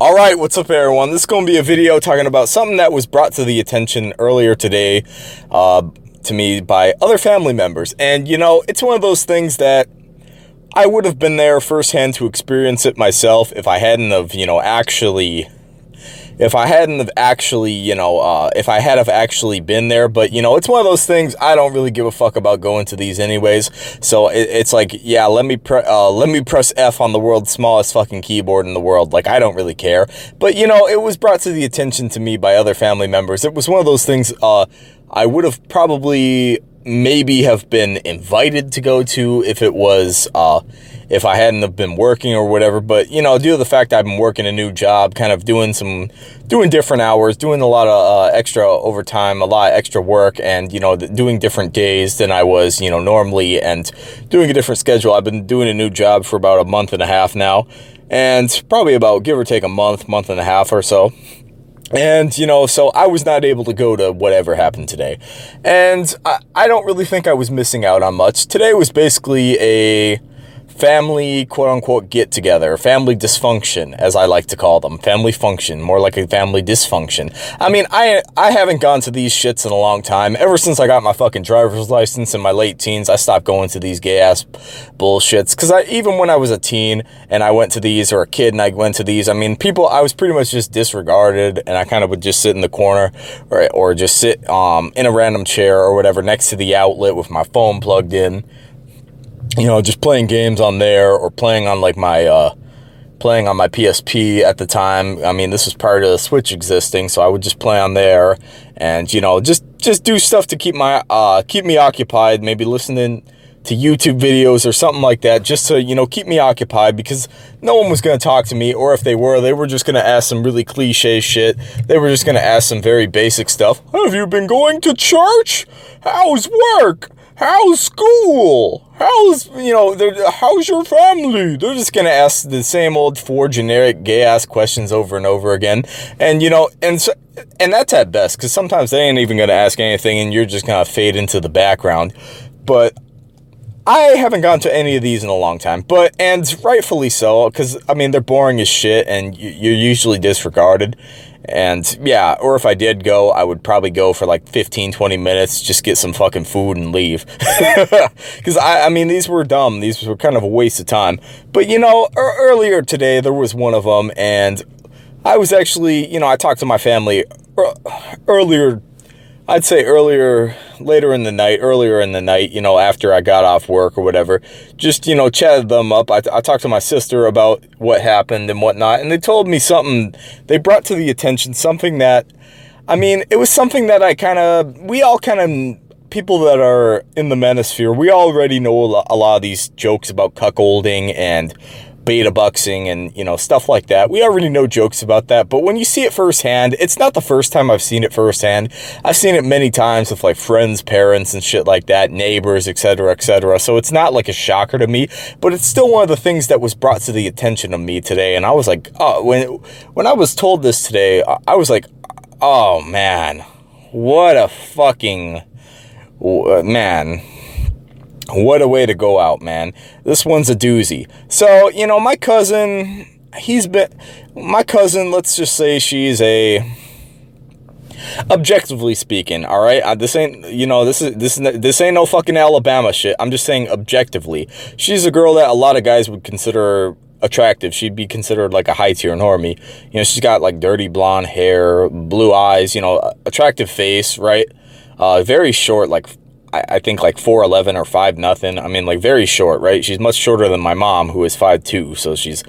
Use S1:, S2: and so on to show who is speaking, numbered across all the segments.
S1: All right, what's up everyone? This is going to be a video talking about something that was brought to the attention earlier today uh, to me by other family members. And, you know, it's one of those things that I would have been there firsthand to experience it myself if I hadn't of, you know, actually if I hadn't have actually, you know, uh, if I had have actually been there, but you know, it's one of those things I don't really give a fuck about going to these anyways. So it, it's like, yeah, let me uh, let me press F on the world's smallest fucking keyboard in the world. Like I don't really care. But you know, it was brought to the attention to me by other family members. It was one of those things. Uh, I would have probably maybe have been invited to go to if it was uh, if I hadn't have been working or whatever. But, you know, due to the fact I've been working a new job, kind of doing some, doing different hours, doing a lot of uh, extra overtime, a lot of extra work, and, you know, doing different days than I was, you know, normally, and doing a different schedule. I've been doing a new job for about a month and a half now, and probably about, give or take a month, month and a half or so. And, you know, so I was not able to go to whatever happened today. And I, I don't really think I was missing out on much. Today was basically a family quote unquote get together, family dysfunction, as I like to call them, family function, more like a family dysfunction. I mean, I, I haven't gone to these shits in a long time. Ever since I got my fucking driver's license in my late teens, I stopped going to these gay ass bullshits. Cause I, even when I was a teen and I went to these or a kid and I went to these, I mean, people, I was pretty much just disregarded and I kind of would just sit in the corner or, or just sit, um, in a random chair or whatever next to the outlet with my phone plugged in you know, just playing games on there or playing on like my, uh, playing on my PSP at the time. I mean, this was prior to the Switch existing, so I would just play on there and, you know, just, just do stuff to keep my, uh, keep me occupied, maybe listening to YouTube videos or something like that, just to, you know, keep me occupied because no one was going to talk to me, or if they were, they were just going to ask some really cliche shit. They were just going to ask some very basic stuff. Have you been going to church? How's work? how's school? How's, you know, how's your family? They're just going to ask the same old four generic gay ass questions over and over again. And, you know, and so, and that's at best, because sometimes they ain't even going to ask anything and you're just going to fade into the background. But I haven't gone to any of these in a long time, but, and rightfully so, because, I mean, they're boring as shit and you're usually disregarded. And yeah, or if I did go, I would probably go for like 15, 20 minutes, just get some fucking food and leave. Because I, I mean, these were dumb. These were kind of a waste of time. But you know, earlier today, there was one of them and I was actually, you know, I talked to my family earlier I'd say earlier, later in the night, earlier in the night, you know, after I got off work or whatever, just, you know, chatted them up. I, I talked to my sister about what happened and whatnot, and they told me something, they brought to the attention something that, I mean, it was something that I kind of, we all kind of, people that are in the manosphere, we already know a lot of these jokes about cuckolding and beta boxing and, you know, stuff like that. We already know jokes about that, but when you see it firsthand, it's not the first time I've seen it firsthand. I've seen it many times with like friends, parents and shit like that, neighbors, etc., etc. So it's not like a shocker to me, but it's still one of the things that was brought to the attention of me today. And I was like, oh, when, when I was told this today, I was like, oh man, what a fucking, man, what a way to go out, man. This one's a doozy. So, you know, my cousin, he's been, my cousin, let's just say she's a, objectively speaking, all right? Uh, this ain't, you know, this is, this, this ain't no fucking Alabama shit. I'm just saying objectively. She's a girl that a lot of guys would consider attractive. She'd be considered like a high tier normie. You know, she's got like dirty blonde hair, blue eyes, you know, attractive face, right? Uh, very short, like I, I think like 4'11 or 5 nothing. I mean, like very short, right? She's much shorter than my mom, who is 5'2", so she's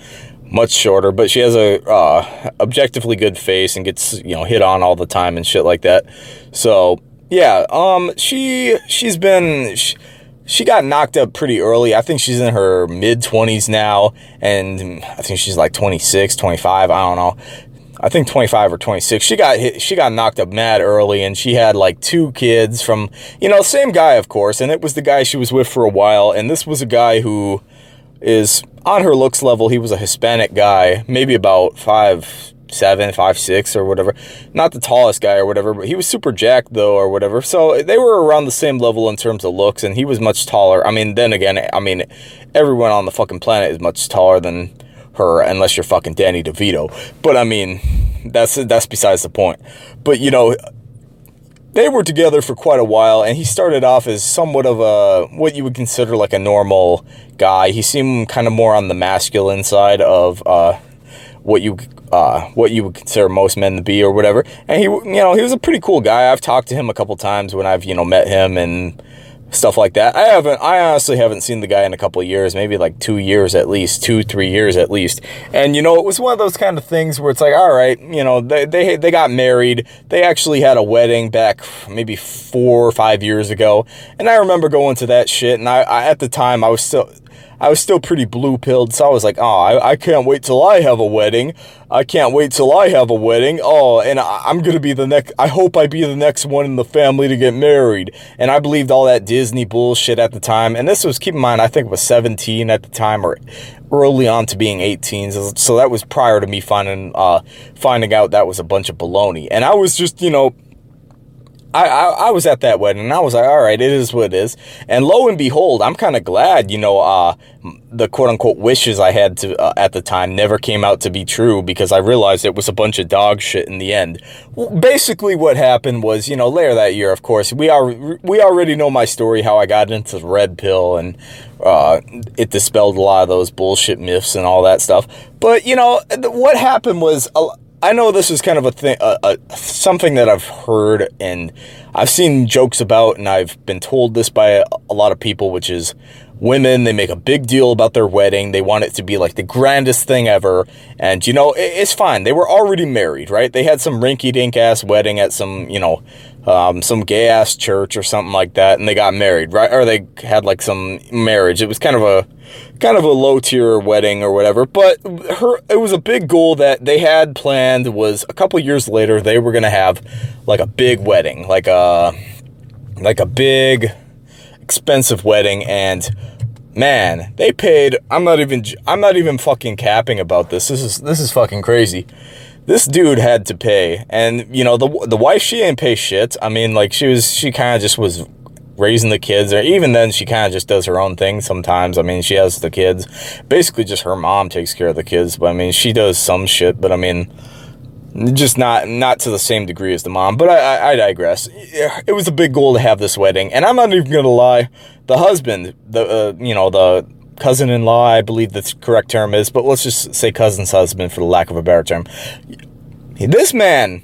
S1: much shorter, but she has a uh, objectively good face and gets, you know, hit on all the time and shit like that. So, yeah, um, she, she's been, she, she got knocked up pretty early. I think she's in her mid 20s now, and I think she's like 26, 25, I don't know. I think 25 or 26. She got hit, she got knocked up mad early and she had like two kids from, you know, same guy, of course. And it was the guy she was with for a while. And this was a guy who is on her looks level. He was a Hispanic guy, maybe about five, seven, five, six or whatever. Not the tallest guy or whatever, but he was super jacked though or whatever. So they were around the same level in terms of looks and he was much taller. I mean, then again, I mean, everyone on the fucking planet is much taller than her unless you're fucking Danny DeVito. But I mean, that's that's besides the point. But you know, they were together for quite a while, and he started off as somewhat of a what you would consider like a normal guy. He seemed kind of more on the masculine side of uh, what you uh, what you would consider most men to be or whatever. And he, you know, he was a pretty cool guy. I've talked to him a couple times when I've you know met him and stuff like that. I haven't, I honestly haven't seen the guy in a couple years, maybe like two years at least, two, three years at least. And, you know, it was one of those kind of things where it's like, all right, you know, they, they, they got married. They actually had a wedding back maybe four or five years ago. And I remember going to that shit. And I, I at the time, I was still, I was still pretty blue pilled, so I was like, oh, I, I can't wait till I have a wedding. I can't wait till I have a wedding. Oh, and I, am going to be the next, I hope I be the next one in the family to get married. And I believed all that Disney bullshit at the time. And this was, keep in mind, I think it was 17 at the time or early on to being 18. So that was prior to me finding, uh, finding out that was a bunch of baloney. And I was just, you know, I, I, I, was at that wedding and I was like, all right, it is what it is. And lo and behold, I'm kind of glad, you know, uh, the quote unquote wishes I had to uh, at the time never came out to be true because I realized it was a bunch of dog shit in the end. Basically what happened was, you know, later that year, of course, we are, we already know my story, how I got into the red pill and, uh, it dispelled a lot of those bullshit myths and all that stuff. But, you know, what happened was, I know this is kind of a thing, uh, something that I've heard and I've seen jokes about, and I've been told this by a, a, lot of people, which is women, they make a big deal about their wedding. They want it to be like the grandest thing ever. And, you know, it's fine. They were already married, right? They had some rinky dink ass wedding at some, you know, um, some gay ass church or something like that, and they got married, right? Or they had like some marriage. It was kind of a kind of a low tier wedding or whatever. But her, it was a big goal that they had planned. Was a couple years later they were gonna have like a big wedding, like a like a big expensive wedding, and man, they paid. I'm not even. I'm not even fucking capping about this. This is this is fucking crazy this dude had to pay. And, you know, the the wife, she didn't pay shit. I mean, like, she was, she kind of just was raising the kids. Or even then, she kind of just does her own thing sometimes. I mean, she has the kids. Basically, just her mom takes care of the kids. But, I mean, she does some shit. But, I mean, just not not to the same degree as the mom. But I, I, I digress. It was a big goal to have this wedding. And I'm not even going to lie. The husband, the, uh, you know, the cousin-in-law, I believe the correct term is, but let's just say cousin's husband for the lack of a better term. This man,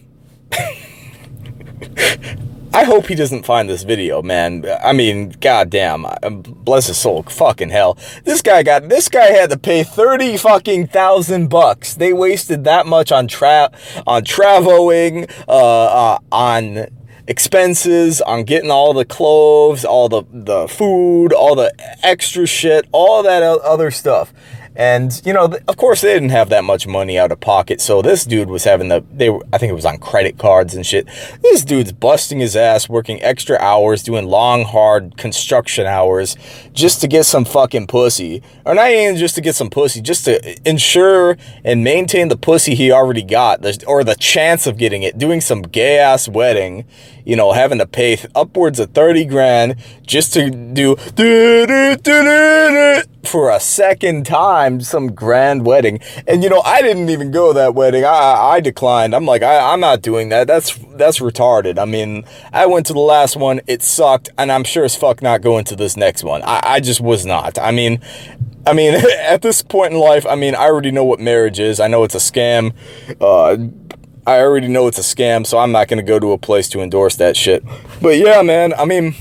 S1: I hope he doesn't find this video, man. I mean, goddamn, bless his soul, fucking hell. This guy got, this guy had to pay 30 fucking thousand bucks. They wasted that much on tra on traveling, uh, uh, on expenses on getting all the clothes, all the, the food, all the extra shit, all that other stuff. And, you know, of course, they didn't have that much money out of pocket. So this dude was having the, they were, I think it was on credit cards and shit. This dude's busting his ass, working extra hours, doing long, hard construction hours just to get some fucking pussy. Or not even just to get some pussy, just to ensure and maintain the pussy he already got, or the chance of getting it, doing some gay ass wedding, you know, having to pay upwards of 30 grand just to do for a second time some grand wedding. And, you know, I didn't even go that wedding. I, I declined. I'm like, I, I'm not doing that. That's, that's retarded. I mean, I went to the last one. It sucked. And I'm sure as fuck not going to this next one. I, I just was not. I mean, I mean, at this point in life, I mean, I already know what marriage is. I know it's a scam. Uh, I already know it's a scam, so I'm not going to go to a place to endorse that shit. But yeah, man, I mean,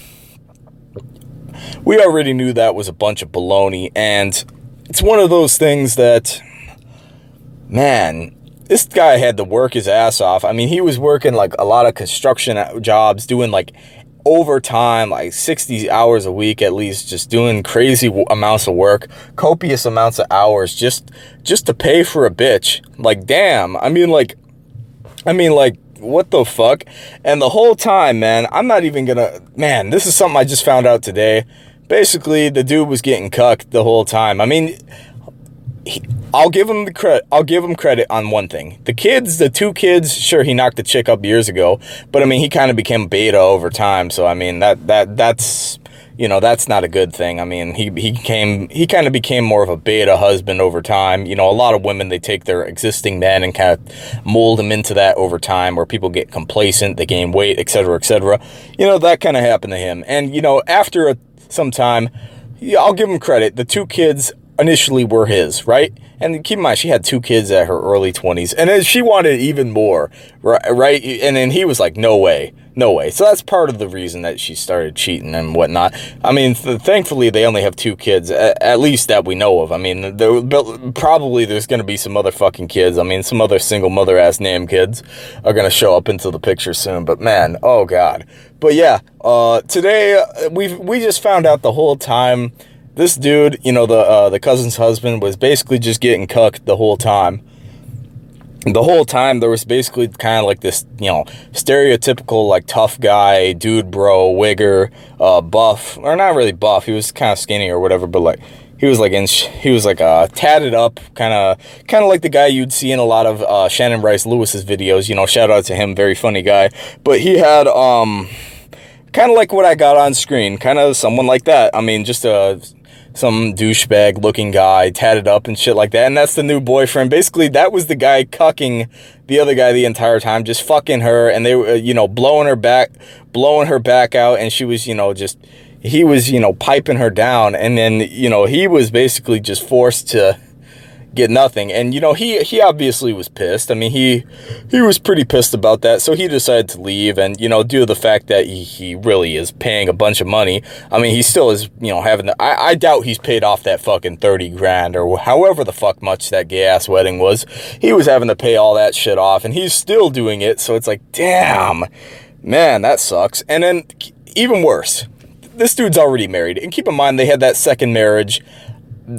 S1: we already knew that was a bunch of baloney, and it's one of those things that, man, this guy had to work his ass off. I mean, he was working like a lot of construction jobs, doing like overtime, like 60 hours a week at least, just doing crazy amounts of work, copious amounts of hours just just to pay for a bitch. Like, damn. I mean, like, I mean, like, what the fuck? And the whole time, man, I'm not even gonna, man, this is something I just found out today. Basically, the dude was getting cucked the whole time. I mean, he, I'll give him the credit. I'll give him credit on one thing. The kids, the two kids, sure, he knocked the chick up years ago, but I mean, he kind of became beta over time. So I mean, that that that's you know, that's not a good thing. I mean, he, he came, he kind of became more of a beta husband over time. You know, a lot of women, they take their existing men and kind of mold them into that over time where people get complacent, they gain weight, et cetera, et cetera. You know, that kind of happened to him. And, you know, after a, some time, I'll give him credit. The two kids initially were his, right? And keep in mind, she had two kids at her early 20s, and then she wanted even more, right? And then he was like, no way, no way. So that's part of the reason that she started cheating and whatnot. I mean, th thankfully, they only have two kids, at, least that we know of. I mean, there, probably there's going to be some other fucking kids. I mean, some other single mother-ass name kids are going to show up into the picture soon. But man, oh God. But yeah, uh, today, uh, we we just found out the whole time this dude, you know, the uh, the cousin's husband was basically just getting cucked the whole time. The whole time there was basically kind of like this, you know, stereotypical like tough guy, dude bro, wigger, uh, buff, or not really buff. He was kind of skinny or whatever, but like he was like in he was like uh tatted up kind of kind of like the guy you'd see in a lot of uh Shannon Bryce Lewis's videos you know shout out to him very funny guy but he had um kind of like what I got on screen kind of someone like that I mean just a some douchebag looking guy tatted up and shit like that. And that's the new boyfriend. Basically, that was the guy cucking the other guy the entire time, just fucking her. And they were, you know, blowing her back, blowing her back out. And she was, you know, just, he was, you know, piping her down. And then, you know, he was basically just forced to, get nothing. And, you know, he, he obviously was pissed. I mean, he, he was pretty pissed about that. So he decided to leave. And, you know, due to the fact that he, he really is paying a bunch of money, I mean, he still is, you know, having, the, I, I doubt he's paid off that fucking 30 grand or however the fuck much that gay ass wedding was. He was having to pay all that shit off and he's still doing it. So it's like, damn, man, that sucks. And then even worse, this dude's already married. And keep in mind, they had that second marriage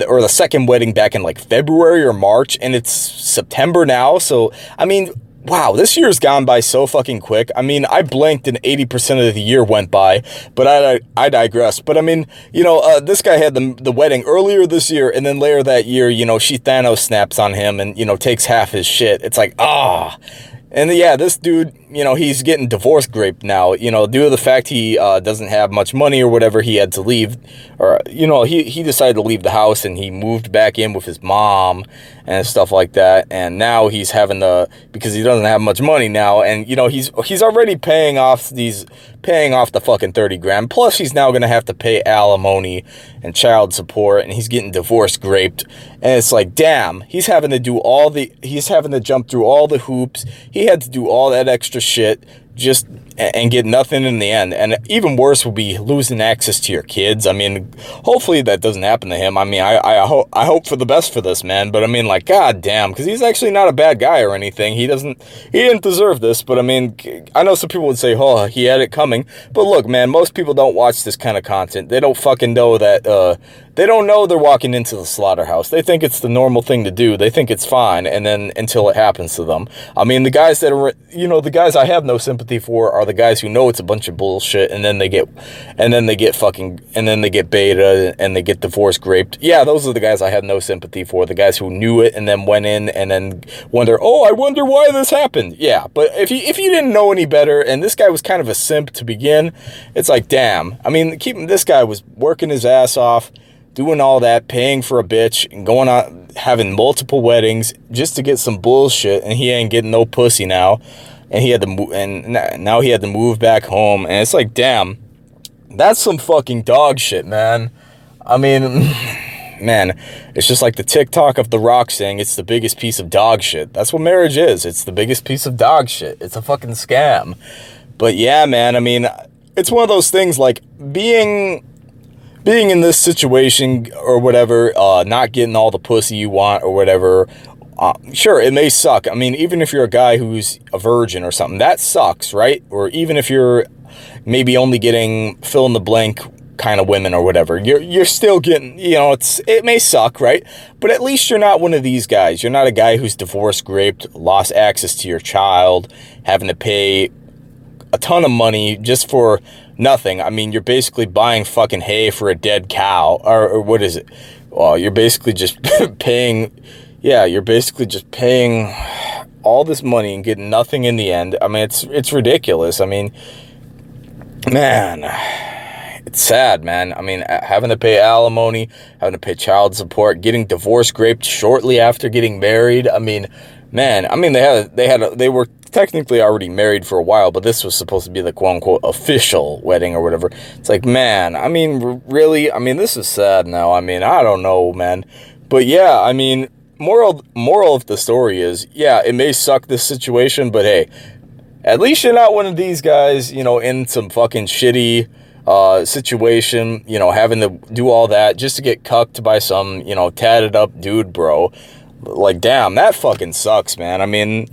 S1: or the second wedding back in like February or March and it's September now. So, I mean, wow, this year's gone by so fucking quick. I mean, I blinked and 80% of the year went by, but I, I digress. But I mean, you know, uh, this guy had the, the wedding earlier this year and then later that year, you know, she Thanos snaps on him and, you know, takes half his shit. It's like, ah, and yeah, this dude, you know, he's getting divorce graped now, you know, due to the fact he uh, doesn't have much money or whatever, he had to leave, or, you know, he, he decided to leave the house and he moved back in with his mom and stuff like that. And now he's having the, because he doesn't have much money now. And, you know, he's, he's already paying off these, paying off the fucking 30 grand. Plus he's now going to have to pay alimony and child support and he's getting divorce graped. And it's like, damn, he's having to do all the, he's having to jump through all the hoops. He had to do all that extra shit just and get nothing in the end. And even worse would be losing access to your kids. I mean, hopefully that doesn't happen to him. I mean, I, I hope, I hope for the best for this man, but I mean, like, god damn, because he's actually not a bad guy or anything. He doesn't, he didn't deserve this, but I mean, I know some people would say, oh, he had it coming. But look, man, most people don't watch this kind of content. They don't fucking know that, uh, they don't know they're walking into the slaughterhouse. They think it's the normal thing to do. They think it's fine, and then until it happens to them. I mean, the guys that are, you know, the guys I have no sympathy for are the guys who know it's a bunch of bullshit, and then they get, and then they get fucking, and then they get beta, and they get divorce raped Yeah, those are the guys I have no sympathy for. The guys who knew it and then went in and then wonder, oh, I wonder why this happened. Yeah, but if you if you didn't know any better, and this guy was kind of a simp to begin, it's like, damn. I mean, keep this guy was working his ass off doing all that, paying for a bitch, and going on, having multiple weddings just to get some bullshit, and he ain't getting no pussy now. And he had to move, and now he had to move back home, and it's like, damn, that's some fucking dog shit, man. I mean, man, it's just like the TikTok of The Rock saying it's the biggest piece of dog shit. That's what marriage is. It's the biggest piece of dog shit. It's a fucking scam. But yeah, man, I mean, it's one of those things like being being in this situation or whatever, uh, not getting all the pussy you want or whatever, uh, sure, it may suck. I mean, even if you're a guy who's a virgin or something, that sucks, right? Or even if you're maybe only getting fill in the blank kind of women or whatever, you're you're still getting, you know, it's it may suck, right? But at least you're not one of these guys. You're not a guy who's divorced, raped, lost access to your child, having to pay a ton of money just for nothing. I mean, you're basically buying fucking hay for a dead cow, or, or what is it? Well, you're basically just paying, yeah, you're basically just paying all this money and getting nothing in the end. I mean, it's, it's ridiculous. I mean, man, it's sad, man. I mean, having to pay alimony, having to pay child support, getting divorce raped shortly after getting married. I mean, man, I mean, they had, they had, a, they were technically already married for a while, but this was supposed to be the quote unquote official wedding or whatever. It's like, man, I mean, really? I mean, this is sad now. I mean, I don't know, man. But yeah, I mean, moral, moral of the story is, yeah, it may suck this situation, but hey, at least you're not one of these guys, you know, in some fucking shitty, uh, situation, you know, having to do all that just to get cucked by some, you know, tatted up dude, bro. Like, damn, that fucking sucks, man. I mean,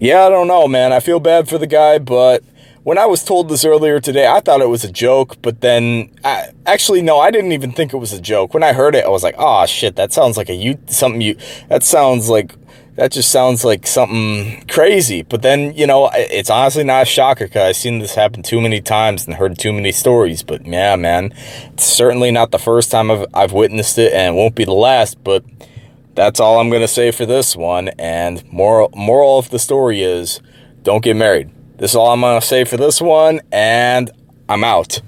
S1: yeah, I don't know, man. I feel bad for the guy, but when I was told this earlier today, I thought it was a joke, but then, I, actually, no, I didn't even think it was a joke. When I heard it, I was like, oh, shit, that sounds like a you, something you, that sounds like that just sounds like something crazy. But then, you know, it's honestly not a shocker because I've seen this happen too many times and heard too many stories. But yeah, man, it's certainly not the first time I've, I've witnessed it and it won't be the last. But that's all I'm going to say for this one. And moral, moral of the story is don't get married. This is all I'm going to say for this one. And I'm out.